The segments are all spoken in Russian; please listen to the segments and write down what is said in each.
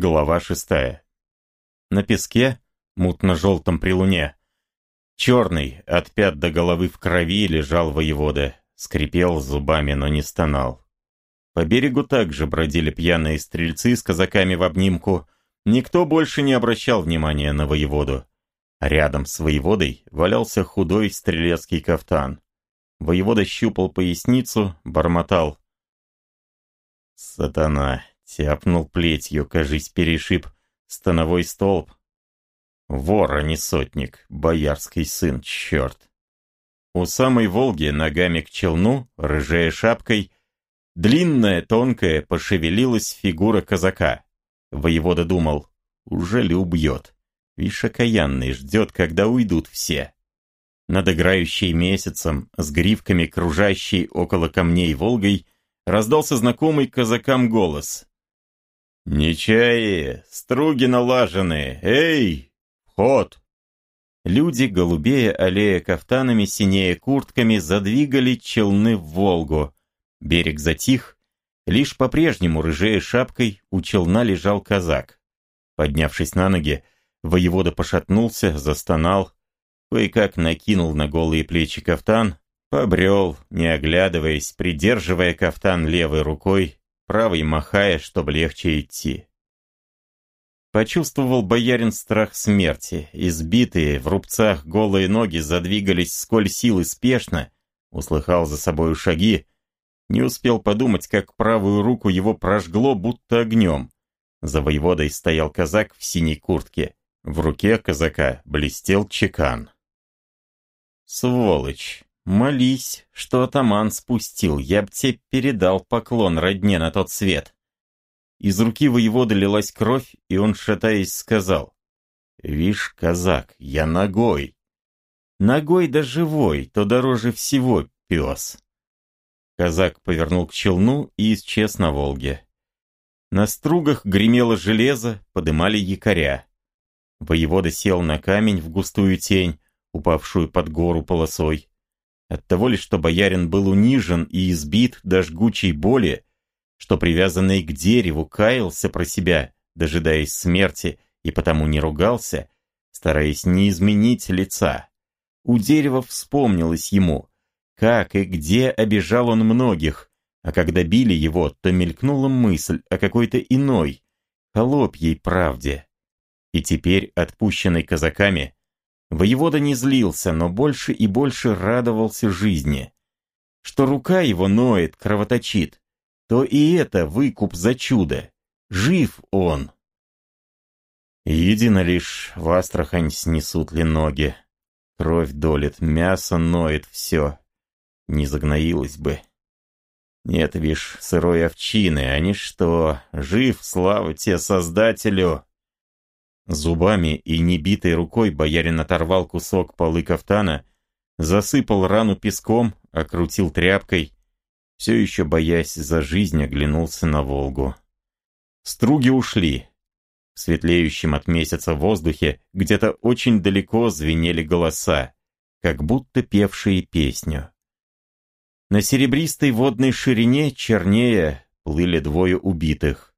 Глава шестая. На песке, мутно-желтом при луне, черный, от пят до головы в крови, лежал воевода, скрипел зубами, но не стонал. По берегу также бродили пьяные стрельцы с казаками в обнимку. Никто больше не обращал внимания на воеводу. Рядом с воеводой валялся худой стрелецкий кафтан. Воевода щупал поясницу, бормотал. «Сатана!» Тяпнул плетью, кажись, перешиб становой столб. Вор, а не сотник, боярский сын, черт. У самой Волги ногами к челну, рыжая шапкой, длинная, тонкая, пошевелилась фигура казака. Воевода думал, уже ли убьет. Вишь, окаянный ждет, когда уйдут все. Над играющей месяцем, с гривками кружащей около камней Волгой, раздался знакомый казакам голос. «Нечаи! Струги налажены! Эй! Вход!» Люди, голубея аллея кафтанами, синее куртками, задвигали челны в Волгу. Берег затих. Лишь по-прежнему, рыжея шапкой, у челна лежал казак. Поднявшись на ноги, воевода пошатнулся, застонал, кое-как накинул на голые плечи кафтан, побрел, не оглядываясь, придерживая кафтан левой рукой, правой махая, чтобы легче идти. Почувствовал боярин страх смерти. Избитые, в рубцах голые ноги задвигались сколь силы спешно. Услыхал за собою шаги. Не успел подумать, как правую руку его прожгло, будто огнем. За воеводой стоял казак в синей куртке. В руке казака блестел чекан. «Сволочь!» «Молись, что атаман спустил, я б тебе передал поклон родне на тот свет». Из руки воевода лилась кровь, и он, шатаясь, сказал, «Вишь, казак, я ногой». «Ногой да живой, то дороже всего, пес». Казак повернул к челну и исчез на Волге. На стругах гремело железо, подымали якоря. Воевода сел на камень в густую тень, упавшую под гору полосой. От того ли, что боярин был унижен и избит до жгучей боли, что привязанный к дереву каялся про себя, дожидаясь смерти, и потому не ругался, стараясь не изменить лица. У дерева вспомнилось ему, как и где обижал он многих, а когда били его, то мелькнула мысль о какой-то иной, холопьей правде. И теперь, отпущенный казаками, Воевода не злился, но больше и больше радовался жизни. Что рука его ноет, кровоточит, то и это выкуп за чудо. Жив он. Едино лишь в Астрахань снесут ли ноги. Кровь долит, мясо ноет, все. Не загноилось бы. Нет, вишь, сырой овчины, они что, жив, слава тебе, Создателю. Зубами и небитой рукой боярин оторвал кусок полы кафтана, засыпал рану песком, окрутил тряпкой, все еще боясь за жизнь, оглянулся на Волгу. Струги ушли. В светлеющем от месяца воздухе где-то очень далеко звенели голоса, как будто певшие песню. На серебристой водной ширине чернее плыли двое убитых.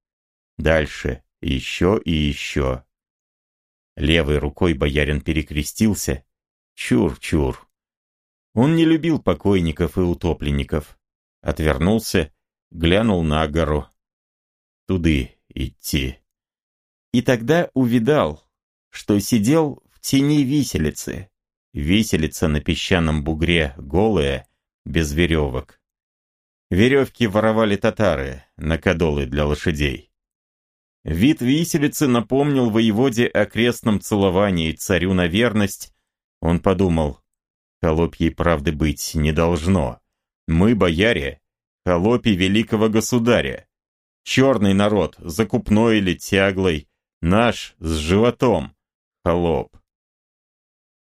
Дальше еще и еще. Левой рукой боярин перекрестился. Чур-чур. Он не любил покойников и утопленников. Отвернулся, глянул на гору. Туды идти. И тогда увидал, что сидел в тени виселицы. Виселица на песчаном бугре, голая, без веревок. Веревки воровали татары на кадолы для лошадей. Вид виселицы напомнил воеводе о крестном целовании царю на верность. Он подумал, холопьей правды быть не должно. Мы, бояре, холопи великого государя. Черный народ, закупной или тяглый, наш с животом, холоп.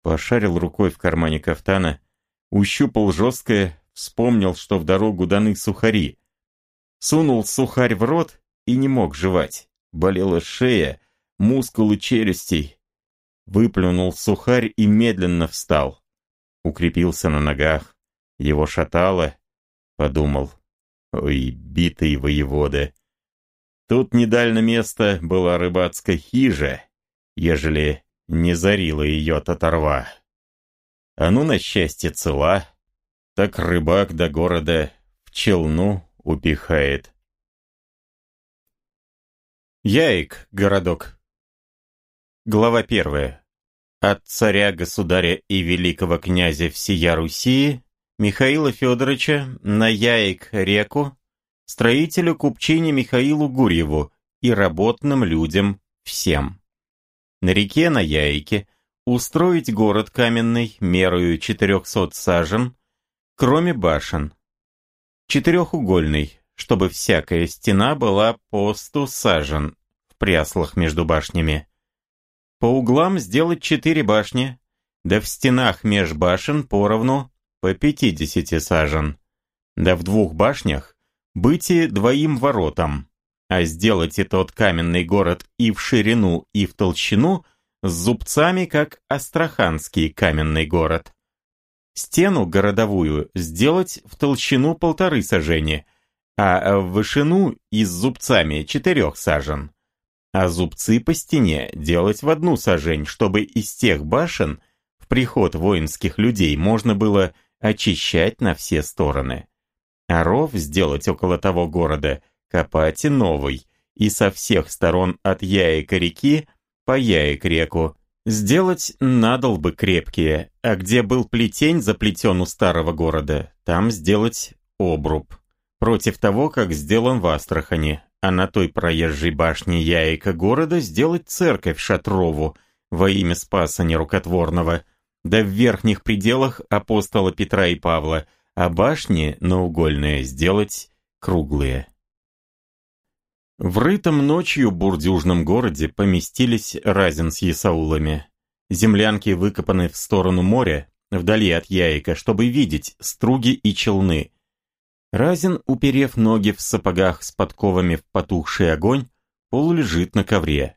Пошарил рукой в кармане кафтана, ущупал жесткое, вспомнил, что в дорогу даны сухари. Сунул сухарь в рот и не мог жевать болела шея, мускулы челюстей. Выплюнул сухарь и медленно встал. Укрепился на ногах. Его шатало. Подумал. Ой, битый воевода. Тут недально место была рыбацкая хижа, ежели не зарила ее татарва. А ну, на счастье, цела, так рыбак до города в челну упихает. Яик, городок. Глава первая. От царя-государя и великого князя всея Руси Михаила Федоровича на Яик-реку строителю купчине Михаилу Гурьеву и работным людям всем. На реке на Яйке устроить город каменный мерою 400 сажен, кроме башен. Четырехугольный, чтобы всякая стена была по 100 сажен в пряслах между башнями. По углам сделать четыре башни, да в стенах меж башен поровну по 50 сажен, да в двух башнях быть и двоим воротам, а сделать и тот каменный город и в ширину, и в толщину с зубцами, как Астраханский каменный город. Стену городовую сделать в толщину полторы сажени, а в вышину и с зубцами четырех сажен. А зубцы по стене делать в одну сажень, чтобы из тех башен в приход воинских людей можно было очищать на все стороны а ров сделать около того города, копать и новый, и со всех сторон от Яика реки по Яик реку. Сделать надолбы крепкие, а где был плетень заплетен у старого города, там сделать обруб. Против того, как сделан в Астрахани, а на той проезжей башне Яика города сделать церковь Шатрову во имя Спаса Нерукотворного, да в верхних пределах апостола Петра и Павла, а башни наугольные сделать круглые. В рытом ночью бурдюжном городе поместились Разин с Исаулами. Землянки выкопаны в сторону моря, вдали от Яика, чтобы видеть струги и челны. Разин, уперев ноги в сапогах с подковами в потухший огонь, полулежит на ковре.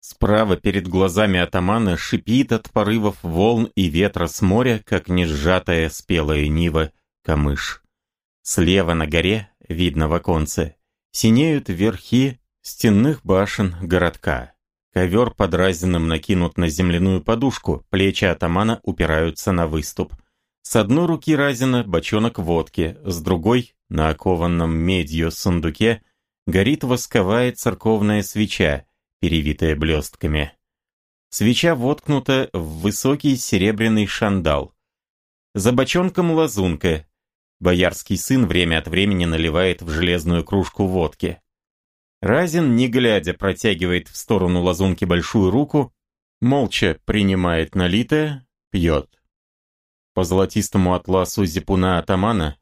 Справа перед глазами атамана шипит от порывов волн и ветра с моря, как несжатая спелая нива, камыш. Слева на горе, видно в оконце, синеют верхи стенных башен городка. Ковер под разином накинут на земляную подушку, плечи атамана упираются на выступ. С одной руки разина бочонок водки, с другой, на окованном медью сундуке, горит восковая церковная свеча, перевитая блестками. Свеча воткнута в высокий серебряный шандал. За бочонком лазунка, Боярский сын время от времени наливает в железную кружку водки. Разин, не глядя, протягивает в сторону лазунки большую руку, молча принимает налитое, пьет. По золотистому атласу зипуна атамана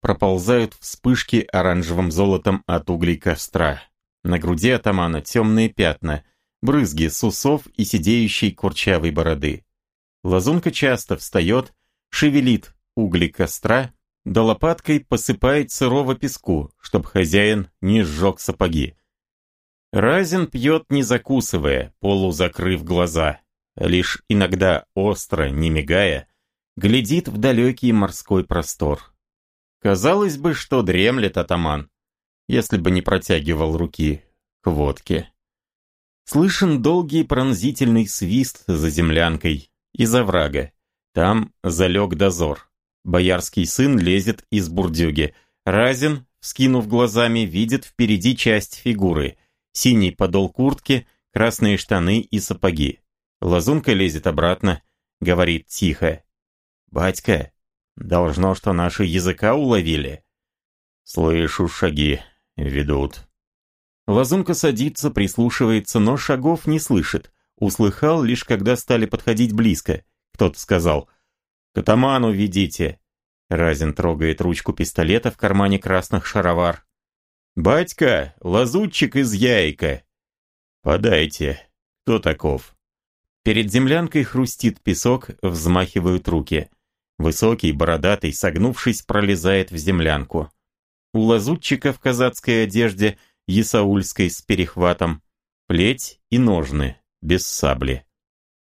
проползают вспышки оранжевым золотом от углей костра. На груди атамана темные пятна, брызги с усов и сидеющей курчавой бороды. Лазунка часто встает, шевелит угли костра, да лопаткой посыпает сырого песку, чтоб хозяин не сжег сапоги. Разин пьет не закусывая, полузакрыв глаза, лишь иногда остро, не мигая, глядит в далекий морской простор. Казалось бы, что дремлет атаман, если бы не протягивал руки к водке. Слышен долгий пронзительный свист за землянкой, из оврага. Там залег дозор. Боярский сын лезет из бурдюги. Разин, скинув глазами, видит впереди часть фигуры. Синий подол куртки, красные штаны и сапоги. Лазунка лезет обратно, говорит тихо. «Батька, должно, что наши языка уловили». «Слышу, шаги ведут». Лазунка садится, прислушивается, но шагов не слышит. Услыхал лишь, когда стали подходить близко. Кто-то сказал «К атаману ведите!» Разин трогает ручку пистолета в кармане красных шаровар. «Батька, лазутчик из яйка!» «Подайте. Кто таков?» Перед землянкой хрустит песок, взмахивают руки. Высокий, бородатый, согнувшись, пролезает в землянку. У лазутчика в казацкой одежде, ясаульской с перехватом, плеть и ножны, без сабли.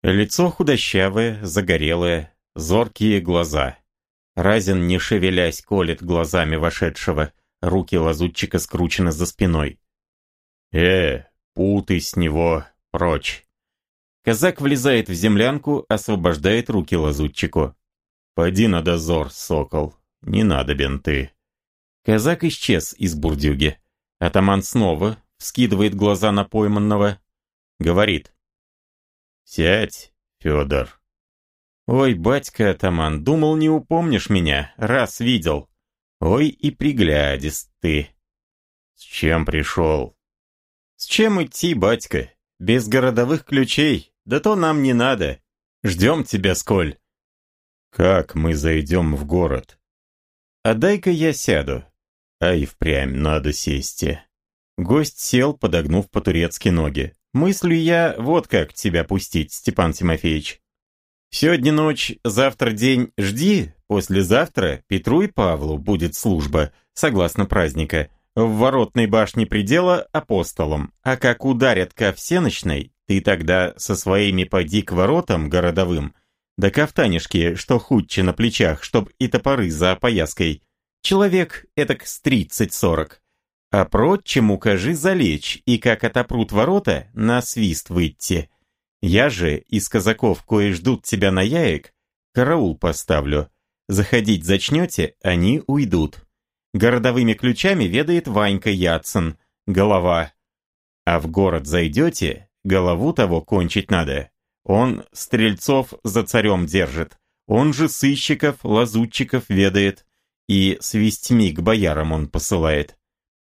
Лицо худощавое, загорелое, зоркие глаза. Разин, не шевелясь, колет глазами вошедшего. Руки лазутчика скручены за спиной. «Э, путы с него прочь!» Казак влезает в землянку, освобождает руки лазутчику. «Поди на дозор, сокол, не надо бенты». Казак исчез из бурдюги. Атаман снова вскидывает глаза на пойманного. Говорит. «Сядь, Федор». «Ой, батька атаман, думал, не упомнишь меня, раз видел. Ой, и приглядись ты». «С чем пришел?» «С чем идти, батька? Без городовых ключей, да то нам не надо. Ждем тебя, сколь». «Как мы зайдем в город?» «А дай-ка я сяду». «А и впрямь надо сесть». Гость сел, подогнув по-турецки ноги. «Мыслю я вот как тебя пустить, Степан Тимофеевич. Сегодня ночь, завтра день жди, послезавтра Петру и Павлу будет служба, согласно праздника, в воротной башне предела апостолом, а как ударят ко всеночной, ты тогда со своими поди к воротам городовым, да кафтанишки, что худче на плечах, чтоб и топоры за опояской. Человек этак с тридцать-сорок. А прочим укажи залечь, и как отопрут ворота, на свист выйти. Я же из казаков, кое ждут тебя на яек, караул поставлю. Заходить зачнете, они уйдут. Городовыми ключами ведает Ванька Яцин, голова. А в город зайдете, голову того кончить надо. Он стрельцов за царем держит, он же сыщиков, лазутчиков ведает, и с вестьми к боярам он посылает.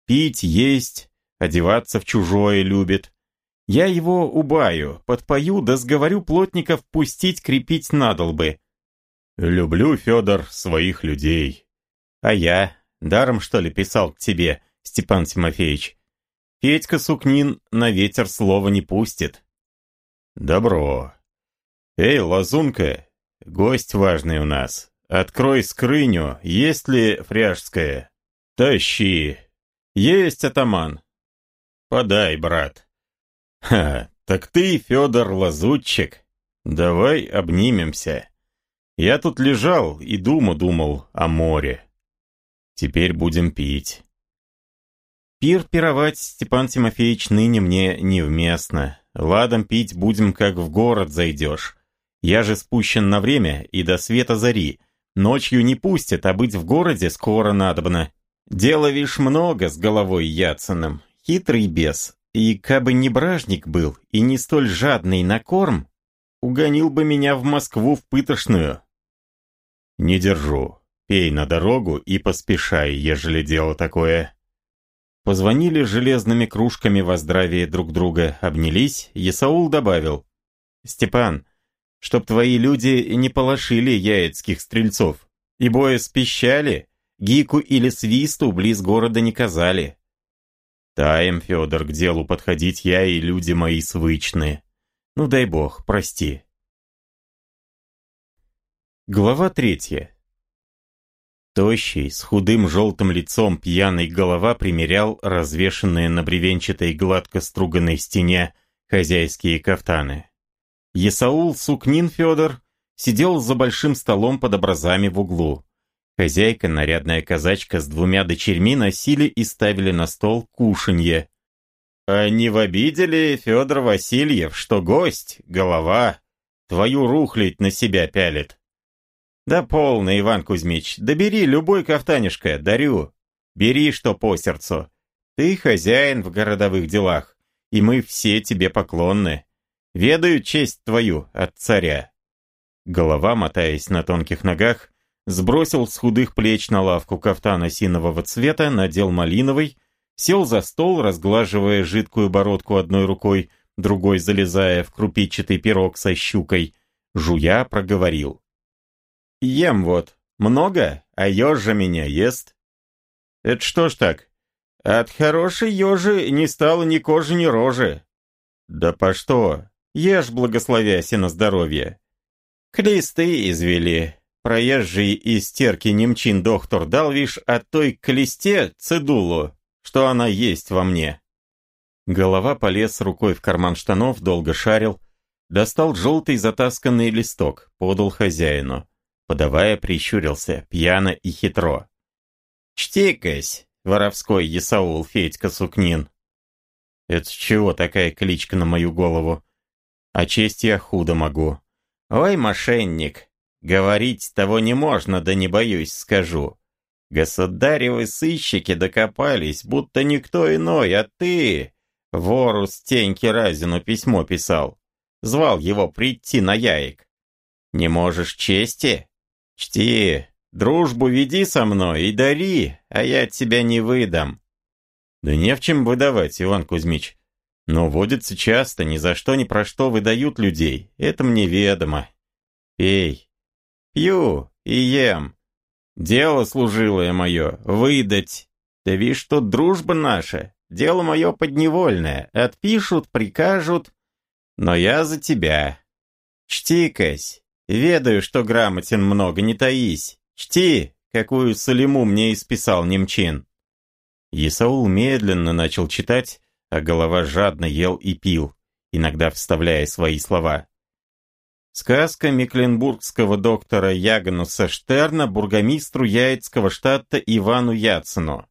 Пить, есть, одеваться в чужое любит. Я его убаю, подпою, да сговорю плотников пустить крепить надолбы. Люблю, Федор, своих людей. А я, даром что ли писал к тебе, Степан Тимофеевич? Федька Сукнин на ветер слова не пустит. Добро. Эй, лазунка, гость важный у нас. Открой скрыню, есть ли фряжская? Тащи. Есть, атаман. Подай, брат. Ха, так ты, Федор, лазутчик. Давай обнимемся. Я тут лежал и думу думал о море. Теперь будем пить. Пир пировать, Степан Тимофеевич, ныне мне невместно. Ладом пить будем, как в город зайдешь. Я же спущен на время и до света зари. Ночью не пустят, а быть в городе скоро надобно. Дело вишь много с головой Яценым, хитрый бес, и кабы не бражник был и не столь жадный на корм, угонил бы меня в Москву в пытошную. Не держу. Пей на дорогу и поспешай, ежели дело такое. Позвонили железными кружками во здравие друг друга, обнялись, Есаул добавил. «Степан, чтоб твои люди не полошили яицких стрельцов, и боя спищали, Гику или свисту близ города не казали. Таем, Федор, к делу подходить я и люди мои свычные. Ну дай бог, прости. Глава третья. Тощий, с худым желтым лицом пьяный голова примерял развешенные на бревенчатой гладко струганной стене хозяйские кафтаны. Есаул Сукнин Федор сидел за большим столом под образами в углу. Хозяйка, нарядная казачка с двумя дочерьми носили и ставили на стол кушанье. «А не в обиде ли, Федор Васильев, что гость, голова, твою рухлить на себя пялит?» «Да полно, Иван Кузьмич, да любой кафтанишко, дарю. Бери, что по сердцу. Ты хозяин в городовых делах, и мы все тебе поклонны. Ведаю честь твою от царя». Голова, мотаясь на тонких ногах, сбросил с худых плеч на лавку кафтана синового цвета, надел малиновый, сел за стол, разглаживая жидкую бородку одной рукой, другой залезая в крупичатый пирог со щукой, жуя проговорил. «Ем вот. Много, а ежа меня ест». «Это что ж так? От хорошей ежи не стало ни кожи, ни рожи». «Да по что? Ешь, благословяся на здоровье». «Клисты извели, Проезжий из терки немчин доктор дал вишь от той клесте цедулу, что она есть во мне. Голова полез рукой в карман штанов, долго шарил, достал желтый затасканный листок, подал хозяину. Подавая, прищурился, пьяно и хитро. «Чти-кась, воровской Есаул Федька Сукнин!» Это с чего такая кличка на мою голову? А честь я худо могу. Ой, мошенник, говорить того не можно, да не боюсь, скажу. Государевы сыщики докопались, будто никто иной, а ты, вору Стеньке Разину письмо писал. Звал его прийти на яик. Не можешь чести? Чти, дружбу веди со мной и дари, а я тебя не выдам. Да не в чем выдавать, Иван Кузьмич. Но водится часто, ни за что ни про что выдают людей. Это мне ведомо. Пей. Пью и ем. Дело служилое мое, выдать. Да видишь, что дружба наша, дело мое подневольное. Отпишут, прикажут. Но я за тебя. Чти, Кась. Ведаю, что грамотен много, не таись. Чти, какую солиму мне исписал немчин. Исаул медленно начал читать, а голова жадно ел и пил, иногда вставляя свои слова. Сказка мекленбургского доктора Ягануса Штерна бургомистру Яицкого штата Ивану Яцину.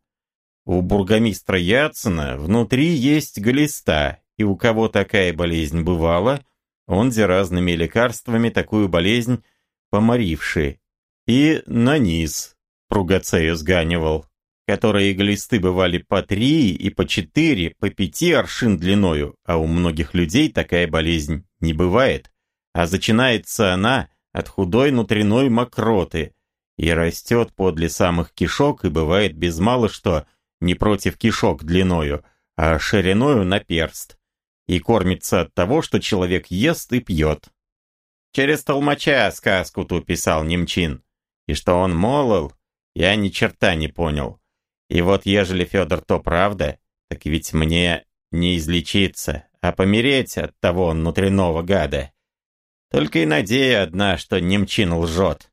У бургомистра Яцина внутри есть глиста, и у кого такая болезнь бывала, он за разными лекарствами такую болезнь поморивший, и на низ пругацею сганивал, которые глисты бывали по три и по четыре, по пяти аршин длиною, а у многих людей такая болезнь не бывает. А начинается она от худой внутренной мокроты и растет подле самых кишок и бывает без мало что не против кишок длиною, а шириною на перст, и кормится от того, что человек ест и пьет. Через толмача сказку ту писал Немчин, и что он молол, я ни черта не понял. И вот ежели Федор то правда, так ведь мне не излечиться, а помереть от того внутреннего гада. Только и надея одна, что немчин лжет.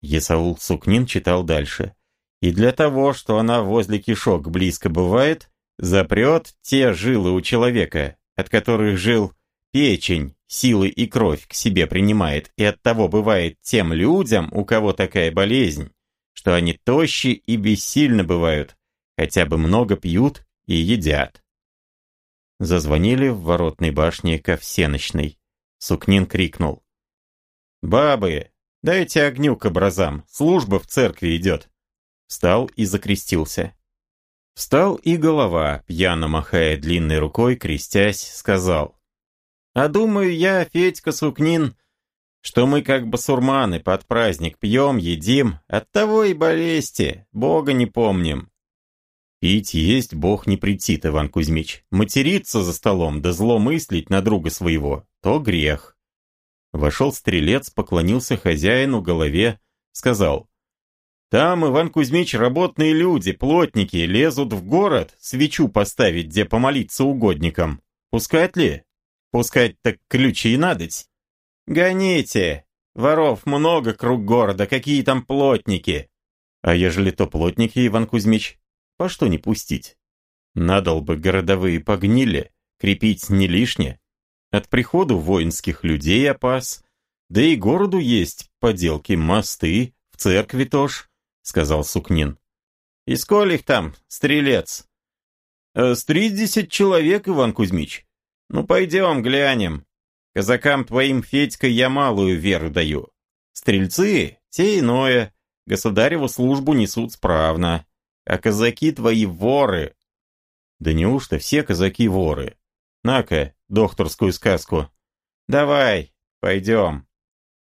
Есаул Сукнин читал дальше. И для того, что она возле кишок близко бывает, запрет те жилы у человека, от которых жил печень, силы и кровь к себе принимает, и от того бывает тем людям, у кого такая болезнь, что они тощи и бессильны бывают, хотя бы много пьют и едят. Зазвонили в воротной башне ко всеночной. Сукнин крикнул. «Бабы, дайте огню к образам, служба в церкви идет!» Встал и закрестился. Встал и голова, пьяно махая длинной рукой, крестясь, сказал. «А думаю я, Федька Сукнин, что мы как басурманы под праздник пьем, едим, оттого и болезни, Бога не помним». «Пить есть Бог не претит, Иван Кузьмич. Материться за столом, да зло мыслить на друга своего, то грех. Вошел стрелец, поклонился хозяину голове, сказал, «Там, Иван Кузьмич, работные люди, плотники, лезут в город свечу поставить, где помолиться угодникам. Пускать ли? Пускать так ключи и надоть. Гоните! Воров много круг города, какие там плотники!» «А ежели то плотники, Иван Кузьмич, по что не пустить? Надал бы городовые погнили, крепить не лишнее, от приходу воинских людей опас, да и городу есть поделки, мосты, в церкви тоже, сказал Сукнин. И сколь их там, стрелец? «Э, с тридцать человек, Иван Кузьмич. Ну, пойдем, глянем. Казакам твоим, Федька, я малую веру даю. Стрельцы, те иное, государеву службу несут справно. А казаки твои воры. Да неужто все казаки воры? На-ка, докторскую сказку. Давай, пойдем.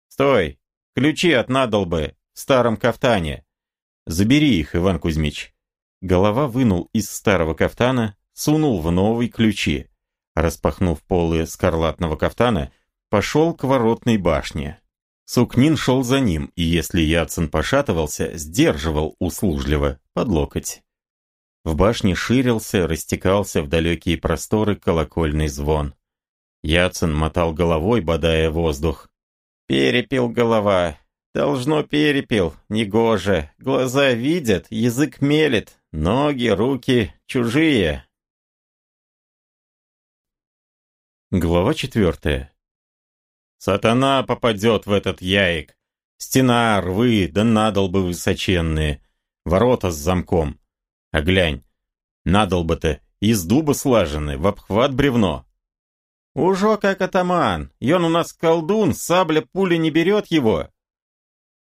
Стой, ключи от надолбы в старом кафтане. Забери их, Иван Кузьмич. Голова вынул из старого кафтана, сунул в новый ключи. Распахнув полы скарлатного кафтана, пошел к воротной башне. Сукнин шел за ним, и если Яцин пошатывался, сдерживал услужливо, под локоть. В башне ширился, растекался в далекие просторы колокольный звон. Яцин мотал головой, бодая воздух. «Перепил голова. Должно перепил. Негоже. Глаза видят, язык мелет. Ноги, руки чужие». Глава четвертая. «Сатана попадет в этот яик. Стена, рвы, да надолбы высоченные. Ворота с замком. А глянь, надолбы-то из дуба слажены, в обхват бревно. Ужо как атаман, и он у нас колдун, сабля пули не берет его.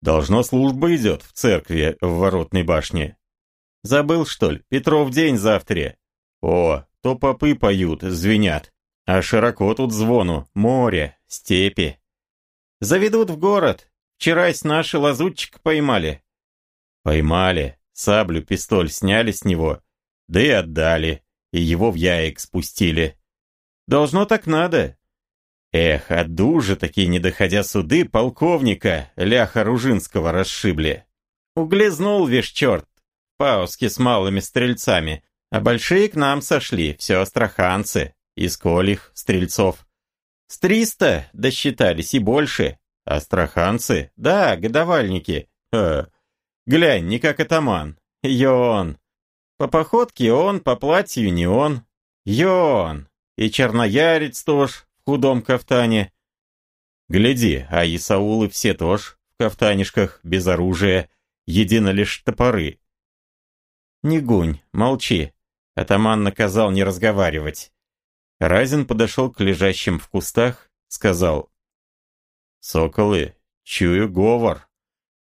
Должно служба идет в церкви в воротной башне. Забыл, что ли, Петров день завтра. О, то попы поют, звенят. А широко тут звону, море, степи. Заведут в город. Вчерась наши лазутчик поймали. Поймали, саблю, пистоль сняли с него, да и отдали, и его в яек спустили. Должно так надо. Эх, а дужи такие, не доходя суды, полковника Ляха Ружинского расшибли. Углезнул вишь черт, пауски с малыми стрельцами, а большие к нам сошли, все астраханцы, из колих, стрельцов. С триста досчитались и больше. Астраханцы? Да, годовальники. Э, глянь, не как атаман. Йон. По походке он, по платью не он. Йон. И черноярец тоже худом кафтане. Гляди, а Исаулы все тоже в кафтанишках, без оружия, едино лишь топоры. Не гунь, молчи. Атаман наказал не разговаривать. Разин подошел к лежащим в кустах, сказал. «Соколы, чую говор.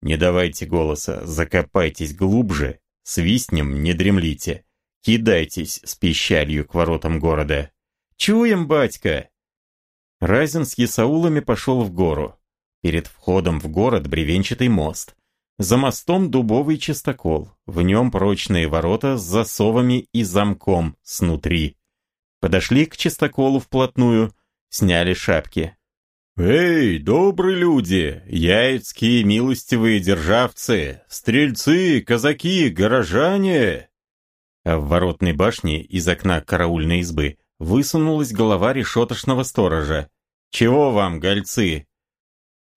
Не давайте голоса, закопайтесь глубже, свистнем, не дремлите. Кидайтесь с пищалью к воротам города. Чуем, батька!» Разин с Есаулами пошел в гору. Перед входом в город бревенчатый мост. За мостом дубовый частокол, в нем прочные ворота с засовами и замком снутри. Подошли к частоколу вплотную, сняли шапки. «Эй, добрые люди, яицкие милостивые державцы, стрельцы, казаки, горожане!» А в воротной башне из окна караульной избы высунулась голова решетошного сторожа. «Чего вам, гольцы?»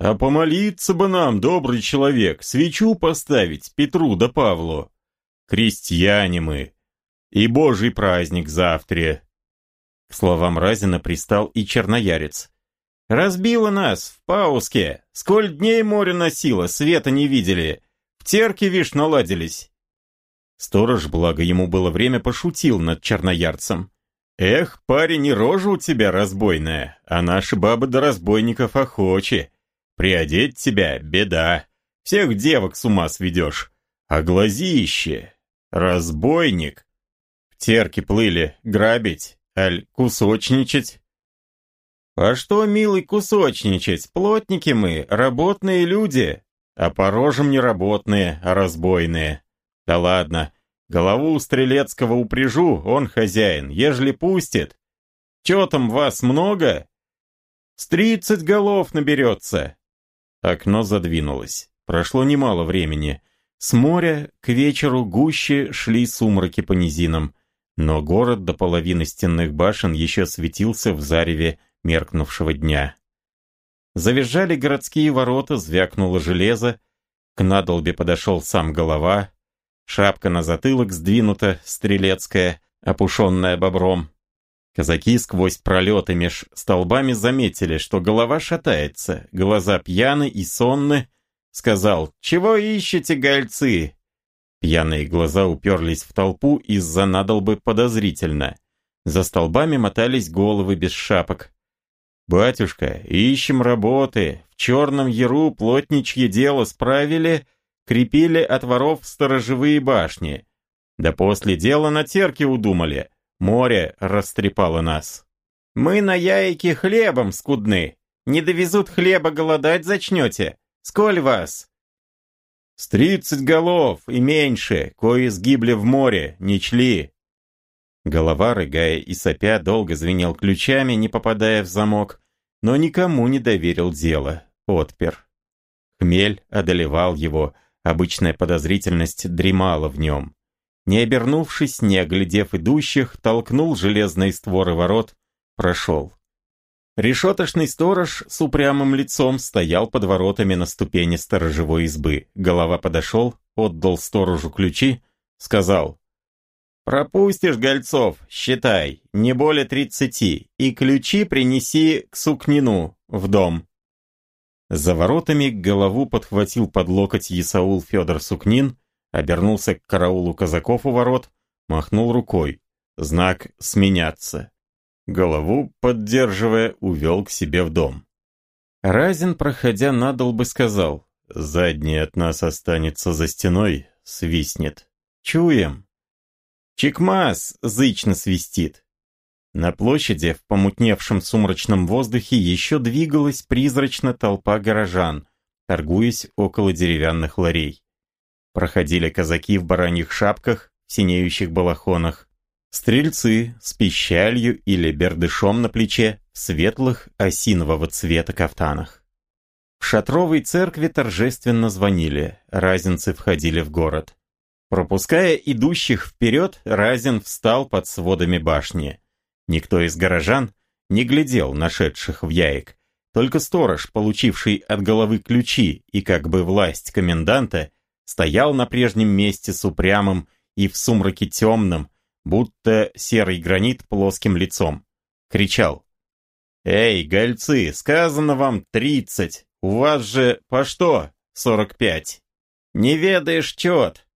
А помолиться бы нам, добрый человек, свечу поставить Петру да Павлу. Крестьяне мы, и божий праздник завтра. К словам Разина пристал и черноярец. Разбило нас в Пауске, сколь дней море носило, света не видели, в терке, вишь, наладились. Сторож, благо ему было время, пошутил над черноярцем. «Эх, парень, и рожа у тебя разбойная, а наши бабы до разбойников охочи. Приодеть тебя — беда. Всех девок с ума сведешь. А глазище — разбойник. В терке плыли грабить, аль кусочничать. А что, милый, кусочничать? Плотники мы, работные люди. А по рожам не работные, а разбойные. Да ладно, голову Стрелецкого упряжу, он хозяин, ежели пустит. Чё там вас много? С тридцать голов наберется. Окно задвинулось. Прошло немало времени. С моря к вечеру гуще шли сумраки по низинам, но город до половины стенных башен еще светился в зареве меркнувшего дня. Завизжали городские ворота, звякнуло железо, к надолбе подошел сам голова, шапка на затылок сдвинута, стрелецкая, опушенная бобром. Казаки сквозь пролеты меж столбами заметили, что голова шатается, глаза пьяны и сонны. Сказал, «Чего ищете, гольцы?» Пьяные глаза уперлись в толпу из-за надолбы подозрительно. За столбами мотались головы без шапок. «Батюшка, ищем работы. В черном яру плотничье дело справили, крепили от воров сторожевые башни. Да после дела на терке удумали. Море растрепало нас. Мы на яйке хлебом скудны. Не довезут хлеба, голодать зачнете. Сколь вас? С тридцать голов и меньше, кои сгибли в море, не чли. Голова, рыгая и сопя, долго звенел ключами, не попадая в замок, но никому не доверил дело, отпер. Хмель одолевал его, обычная подозрительность дремала в нем не обернувшись, не оглядев идущих, толкнул железные створы ворот, прошел. Решеточный сторож с упрямым лицом стоял под воротами на ступени сторожевой избы. Голова подошел, отдал сторожу ключи, сказал «Пропустишь, Гольцов, считай, не более тридцати, и ключи принеси к Сукнину в дом». За воротами голову подхватил под локоть Исаул Федор Сукнин, обернулся к караулу казаков у ворот, махнул рукой. знак «сменяться». Голову, поддерживая, увел к себе в дом. Разин, проходя надол бы сказал, «Задний от нас останется за стеной, свистнет. Чуем». Чекмас зычно свистит. На площади, в помутневшем сумрачном воздухе, еще двигалась призрачно толпа горожан, торгуясь около деревянных ларей. Проходили казаки в бараньих шапках, в синеющих балахонах, стрельцы с пищалью или бердышом на плече, в светлых осинового цвета кафтанах. В шатровой церкви торжественно звонили, разинцы входили в город. Пропуская идущих вперед, Разин встал под сводами башни. Никто из горожан не глядел нашедших в яек, только сторож, получивший от головы ключи и как бы власть коменданта, стоял на прежнем месте с упрямым и в сумраке темным, будто серый гранит плоским лицом. Кричал. «Эй, гольцы, сказано вам тридцать, у вас же по что сорок пять? Не ведаешь чет.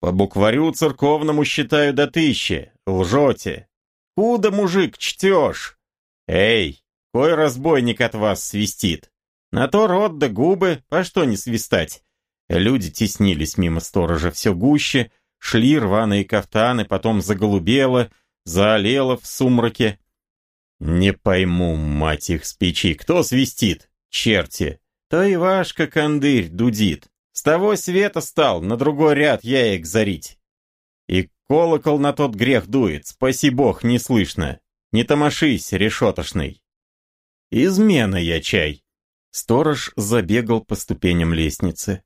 По букварю церковному считаю до тысячи, лжете. Куда, мужик, чтешь? Эй, кой разбойник от вас свистит? На то рот да губы, а что не свистать? Люди теснились мимо сторожа все гуще, шли рваные кафтаны, потом заголубело, заолело в сумраке. Не пойму, мать их с печи, кто свистит? Черти! То и Вашка Кандырь дудит. С того света стал, на другой ряд яек зарить. И колокол на тот грех дует, спаси бог, не слышно. Не томашись, решетошный. Измена я чай. Сторож забегал по ступеням лестницы.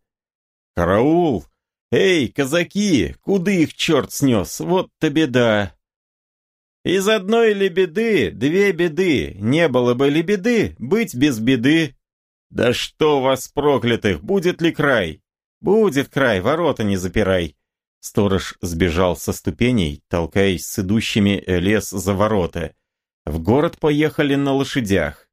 «Караул! Эй, казаки, куда их черт снес? Вот-то беда!» «Из одной лебеды две беды, не было бы лебеды, быть без беды!» «Да что вас, проклятых, будет ли край?» «Будет край, ворота не запирай!» Сторож сбежал со ступеней, толкаясь с идущими лес за ворота. В город поехали на лошадях.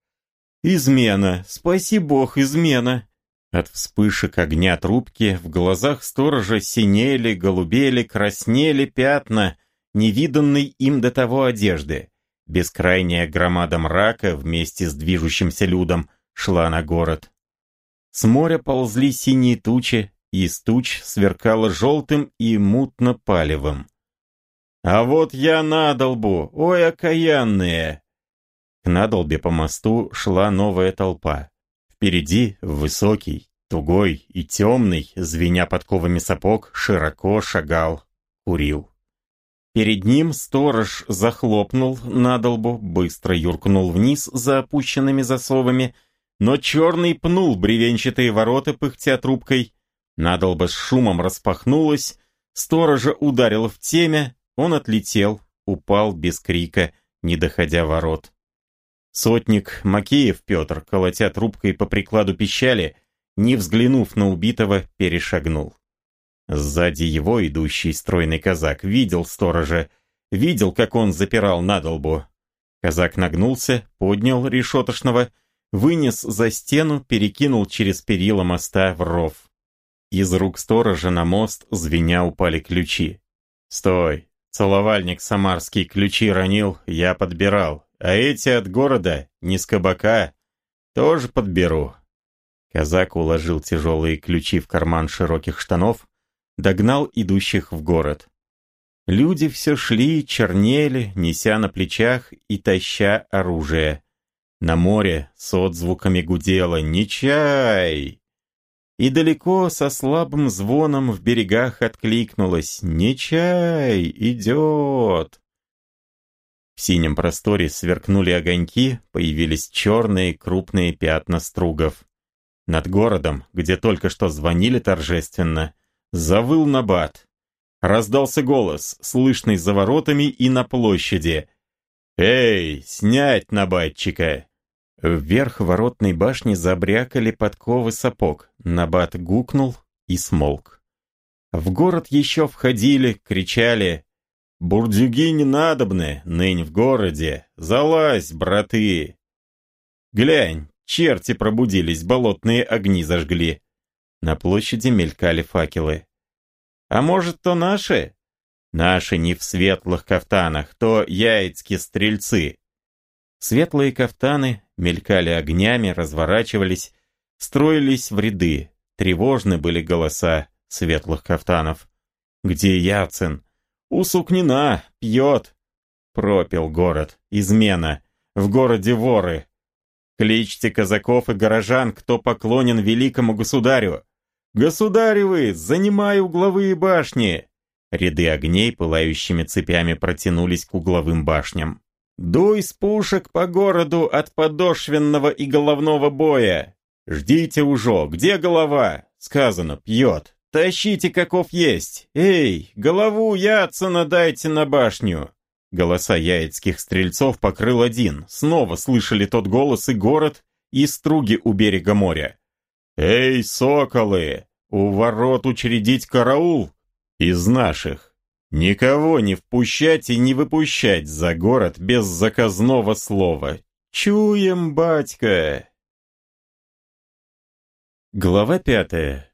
«Измена! Спаси бог, измена!» От вспышек огня трубки в глазах сторожа синели, голубели, краснели пятна невиданной им до того одежды. Бескрайняя громада мрака вместе с движущимся людом — шла на город. С моря ползли синие тучи, из туч сверкало желтым и мутно-палевым. «А вот я надолбу! Ой, окаянные!» К надолбе по мосту шла новая толпа. Впереди высокий, тугой и темный, звеня подковами сапог, широко шагал, курил. Перед ним сторож захлопнул надолбу, быстро юркнул вниз за опущенными засовами, но черный пнул бревенчатые ворота, пыхтя трубкой. Надолба с шумом распахнулась, сторожа ударил в темя, он отлетел, упал без крика, не доходя ворот. Сотник Макеев Петр, колотя трубкой по прикладу пищали, не взглянув на убитого, перешагнул. Сзади его идущий стройный казак видел сторожа, видел, как он запирал надолбу. Казак нагнулся, поднял решетошного вынес за стену, перекинул через перила моста в ров. Из рук сторожа на мост звеня упали ключи. «Стой! Целовальник самарский ключи ронил, я подбирал. А эти от города, не с кабака, тоже подберу». Казак уложил тяжелые ключи в карман широких штанов, догнал идущих в город. Люди все шли, чернели, неся на плечах и таща оружие. На море с отзвуками гудело «Не чай!» И далеко со слабым звоном в берегах откликнулось «Не чай! Идет!» В синем просторе сверкнули огоньки, появились черные крупные пятна стругов. Над городом, где только что звонили торжественно, завыл набат. Раздался голос, слышный за воротами и на площади. «Эй, снять набатчика!» Вверх воротной башни забрякали подковы сапог. Набат гукнул и смолк. В город еще входили, кричали «Бурдюги не надобны, ныне в городе! Залазь, браты!» «Глянь, черти пробудились, болотные огни зажгли!» На площади мелькали факелы. «А может, то наши?» Наши не в светлых кафтанах, то яицкие стрельцы. Светлые кафтаны мелькали огнями, разворачивались, строились в ряды. Тревожны были голоса светлых кафтанов. «Где Яцин?» «У пьет!» Пропил город. Измена. В городе воры. Кличьте казаков и горожан, кто поклонен великому государю. «Государевы, занимай угловые башни!» Ряды огней, пылающими цепями, протянулись к угловым башням. «Дуй с пушек по городу от подошвенного и головного боя! Ждите уже, где голова?» Сказано, пьет. «Тащите, каков есть! Эй, голову Яцена дайте на башню!» Голоса яицких стрельцов покрыл один. Снова слышали тот голос и город, и струги у берега моря. «Эй, соколы! У ворот учредить караул! Из наших! Никого не впущать и не выпущать за город без заказного слова! Чуем, батька!» Глава пятая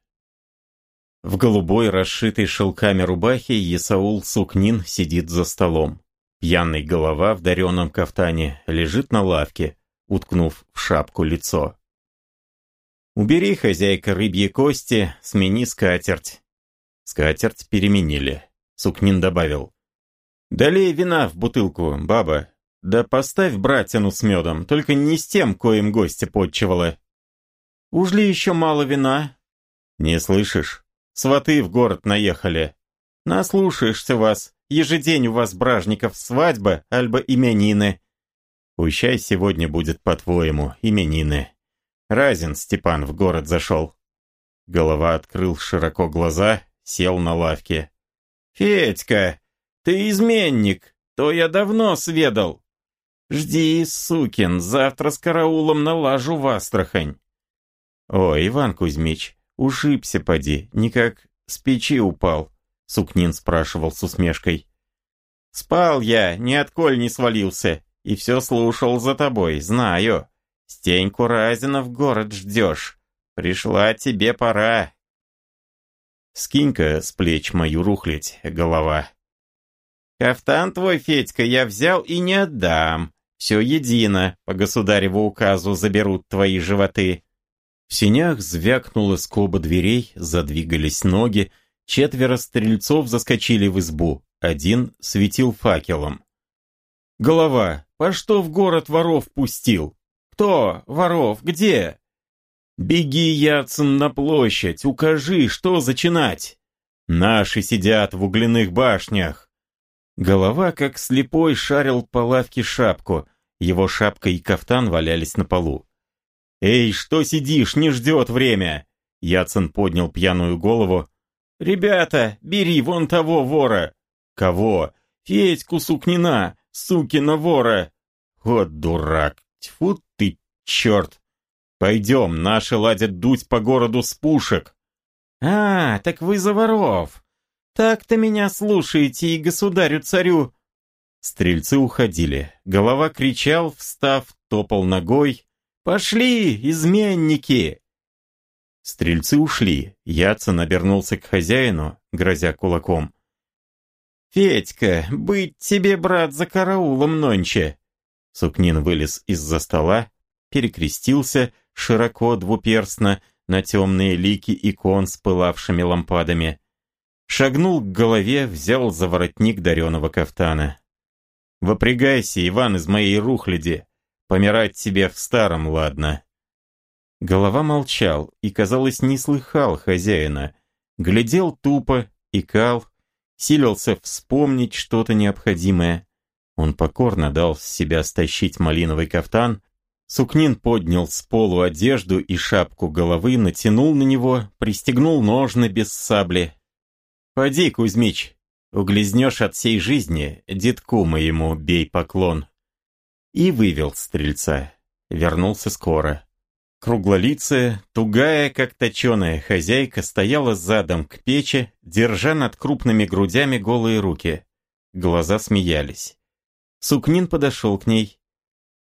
В голубой, расшитой шелками рубахе Есаул Сукнин сидит за столом. Пьяный голова в дареном кафтане лежит на лавке, уткнув в шапку лицо. «Убери, хозяйка, рыбьи кости, смени скатерть». Скатерть переменили. Сукнин добавил. «Долей вина в бутылку, баба. Да поставь братину с медом, только не с тем, коим гостя подчевала». «Уж ли еще мало вина?» «Не слышишь? Сваты в город наехали. Наслушаешься вас. Ежедень у вас, бражников, свадьба, альба именины. Пущай сегодня будет, по-твоему, именины. Разин Степан в город зашел. Голова открыл широко глаза, сел на лавке. «Федька, ты изменник, то я давно сведал. Жди, сукин, завтра с караулом налажу в Астрахань». «О, Иван Кузьмич, ушибся поди, никак с печи упал», Сукнин спрашивал с усмешкой. «Спал я, ни отколь не свалился, и все слушал за тобой, знаю. Стеньку Разина в город ждешь. Пришла тебе пора». «Скинь-ка с плеч мою рухлядь, голова». «Кафтан твой, Федька, я взял и не отдам. Все едино, по государеву указу заберут твои животы». В синях звякнула скоба дверей, задвигались ноги, Четверо стрельцов заскочили в избу, один светил факелом. «Голова, по что в город воров пустил? Кто? Воров? Где?» «Беги, Яцен, на площадь, укажи, что зачинать!» «Наши сидят в угляных башнях!» Голова, как слепой, шарил по лавке шапку. Его шапка и кафтан валялись на полу. «Эй, что сидишь, не ждет время!» Яцен поднял пьяную голову, «Ребята, бери вон того вора!» «Кого?» «Федьку Сукнина, сукина вора!» «Вот дурак! Тьфу ты, черт! Пойдем, наши ладят дуть по городу с пушек!» «А, так вы за воров! Так-то меня слушаете и государю-царю!» Стрельцы уходили. Голова кричал, встав, топал ногой. «Пошли, изменники!» Стрельцы ушли. Яцен обернулся к хозяину, грозя кулаком. «Федька, быть тебе, брат, за караулом нонче!» Сукнин вылез из-за стола, перекрестился широко двуперстно на темные лики икон с пылавшими лампадами. Шагнул к голове, взял за воротник дареного кафтана. «Вопрягайся, Иван, из моей рухляди. Помирать тебе в старом, ладно». Голова молчал и, казалось, не слыхал хозяина. Глядел тупо, икал, силился вспомнить что-то необходимое. Он покорно дал с себя стащить малиновый кафтан. Сукнин поднял с полу одежду и шапку головы, натянул на него, пристегнул ножны без сабли. «Поди, Кузьмич, углезнешь от всей жизни, детку моему бей поклон». И вывел стрельца. Вернулся скоро. Круглолицая, тугая, как точеная хозяйка стояла задом к печи, держа над крупными грудями голые руки. Глаза смеялись. Сукнин подошел к ней.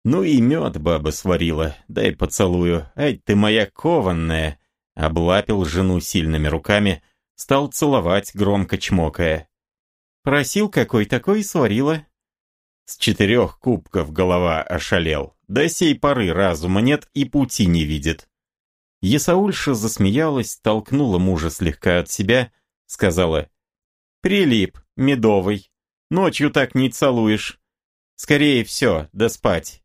«Ну и мед баба сварила, дай поцелую, ай ты моя кованная!» Облапил жену сильными руками, стал целовать, громко чмокая. Просил какой такой и сварила. С четырех кубков голова ошалел. До сей поры разума нет и пути не видит. Есаульша засмеялась, толкнула мужа слегка от себя, сказала, «Прилип, медовый, ночью так не целуешь. Скорее все, да спать».